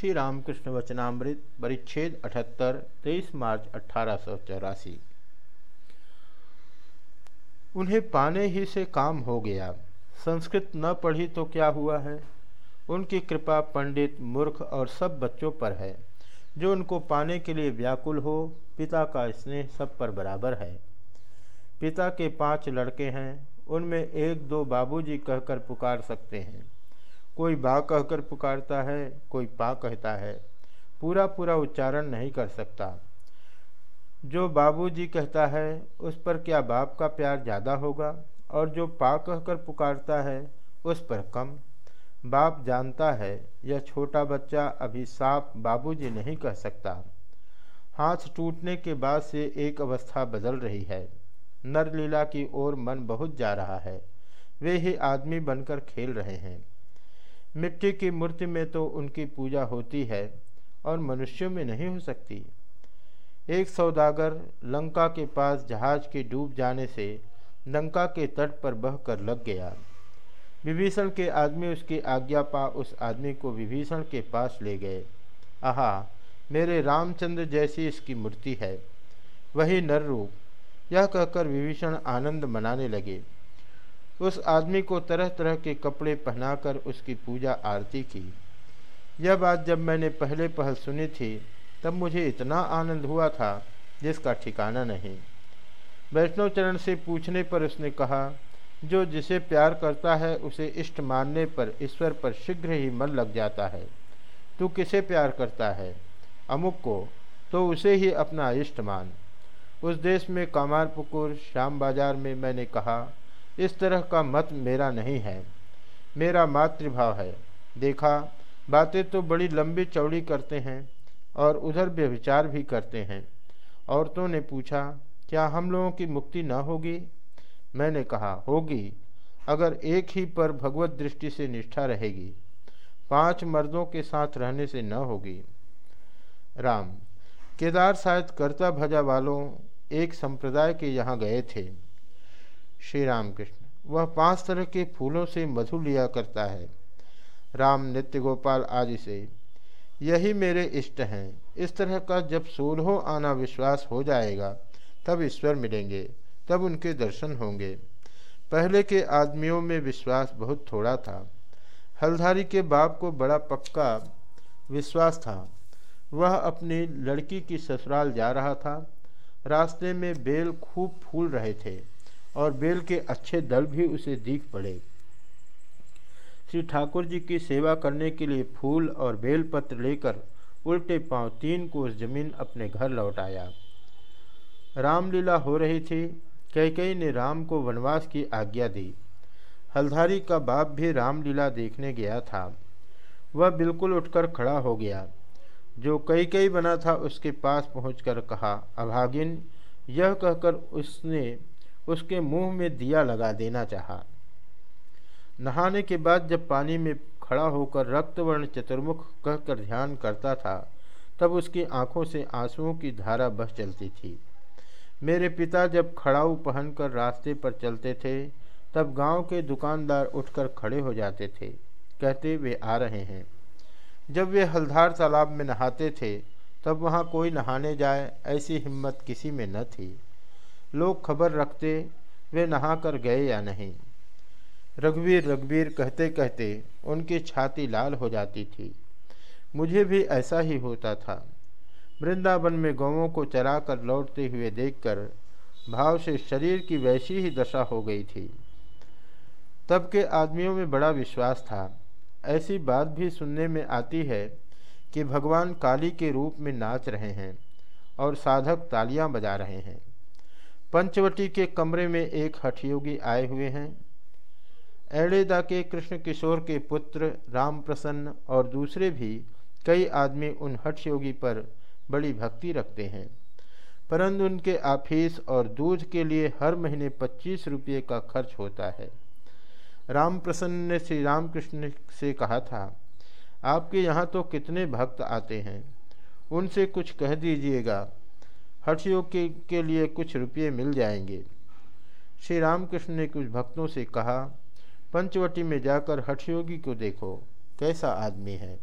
श्री रामकृष्ण वचनामृत, परिच्छेद अठहत्तर, तेईस मार्च अठारह उन्हें पाने ही से काम हो गया। संस्कृत न पढ़ी तो क्या हुआ है? उनकी कृपा पंडित, मूर्ख और सब बच्चों पर है। जो उनको पाने के लिए व्याकुल हो, पिता का स्नेह सब पर बराबर है। पिता के पाँच लड़के हैं, उनमें एक दो बाबूजी कहकर पुकार सकते हैं। कोई बा कहकर पुकारता है, कोई पा कहता है। पूरा पूरा उच्चारण नहीं कर सकता। जो बाबूजी कहता है, उस पर क्या बाप का प्यार ज़्यादा होगा? और जो पा कहकर पुकारता है, उस पर कम। बाप जानता है, यह छोटा बच्चा अभी साफ़ बाबूजी नहीं कह सकता। हाथ टूटने के बाद से एक अवस्था बदल रही है। नरलीला की ओर मन बहुत जा रहा है। वे ही आदमी बनकर खेल रहे हैं। मिट्टी की मूर्ति में तो उनकी पूजा होती है और मनुष्यों में नहीं हो सकती। एक सौदागर लंका के पास जहाज़ के डूब जाने से लंका के तट पर बहकर लग गया। विभीषण के आदमी उसकी आज्ञा पा उस आदमी को विभीषण के पास ले गए। आहा, मेरे रामचंद्र जैसी इसकी मूर्ति है। वही नर रूप। यह कहकर विभीषण आनंद मनाने लगे। उस आदमी को तरह तरह के कपड़े पहनाकर उसकी पूजा आरती की। यह बात जब मैंने पहले पहल सुनी थी, तब मुझे इतना आनंद हुआ था, जिसका ठिकाना नहीं। वैष्णव चरण से पूछने पर उसने कहा, जो जिसे प्यार करता है, उसे इष्ट मानने पर, ईश्वर पर शीघ्र ही मन लग जाता है। तू किसे प्यार करता है? अमुक को तो उसे ही अपना इष्ट मान। उस देश में कामारपुकुर श्याम बाज़ार में मैंने कहा इस तरह का मत मेरा नहीं है। मेरा मातृभाव है। देखा, बातें तो बड़ी लंबी चौड़ी करते हैं और उधर व्यविचार भी करते हैं। औरतों ने पूछा, क्या हम लोगों की मुक्ति न होगी? मैंने कहा, होगी, अगर एक ही पर भगवत दृष्टि से निष्ठा रहेगी। पाँच मर्दों के साथ रहने से न होगी। राम, केदार शायद कर्ता भजा वालों एक संप्रदाय के यहाँ गए थे। श्री राम कृष्ण वह पाँच तरह के फूलों से मधु लिया करता है। राम नित्य गोपाल आदि से, यही मेरे इष्ट हैं। इस तरह का जब सोलहों आना विश्वास हो जाएगा, तब ईश्वर मिलेंगे, तब उनके दर्शन होंगे। पहले के आदमियों में विश्वास बहुत थोड़ा था। हल्धारी के बाप को बड़ा पक्का विश्वास था। वह अपनी लड़की की ससुराल जा रहा था। रास्ते में बेल खूब फूल रहे थे। और बेल के अच्छे दल भी उसे दिख पड़े। श्री ठाकुर जी की सेवा करने के लिए फूल और बेल पत्र लेकर उल्टे पाँव तीन कोस ज़मीन अपने घर लौट आया। रामलीला हो रही थी। कैकई ने राम को वनवास की आज्ञा दी। हल्धारी का बाप भी रामलीला देखने गया था। वह बिल्कुल उठकर खड़ा हो गया। जो कई कई बना था उसके पास पहुंचकर कहा, अभागिन, यह कहकर उसने उसके मुँह में दिया लगा देना चाहा। नहाने के बाद जब पानी में खड़ा होकर रक्तवर्ण चतुर्मुख कहकर ध्यान करता था, तब उसकी आँखों से आंसुओं की धारा बह चलती थी। मेरे पिता जब खड़ाऊ पहनकर रास्ते पर चलते थे, तब गाँव के दुकानदार उठकर खड़े हो जाते थे, कहते वे आ रहे हैं। जब वे हल्धार तालाब में नहाते थे, तब वहाँ कोई नहाने जाए ऐसी हिम्मत किसी में न थी। लोग खबर रखते, वे नहाकर गए या नहीं। रघुवीर रघुवीर कहते कहते उनकी छाती लाल हो जाती थी। मुझे भी ऐसा ही होता था। वृंदावन में गौवों को चराकर लौटते हुए देखकर भाव से शरीर की वैसी ही दशा हो गई थी। तब के आदमियों में बड़ा विश्वास था। ऐसी बात भी सुनने में आती है कि भगवान काली के रूप में नाच रहे हैं और साधक तालियाँ बजा रहे हैं। पंचवटी के कमरे में एक हठयोगी आए हुए हैं। एड़ेदा के कृष्ण किशोर के पुत्र राम प्रसन्न और दूसरे भी कई आदमी उन हठयोगी पर बड़ी भक्ति रखते हैं। परंतु उनके आफिस और दूध के लिए हर महीने पच्चीस रुपये का खर्च होता है। राम प्रसन्न ने श्री रामकृष्ण से कहा था, आपके यहाँ तो कितने भक्त आते हैं? उनसे कुछ कह दीजिएगा। हठयोग के, के लिए कुछ रुपये मिल जाएँगे। श्री रामकृष्ण ने कुछ भक्तों से कहा पंचवटी में जाकर हठयोगी को देखो कैसा आदमी है।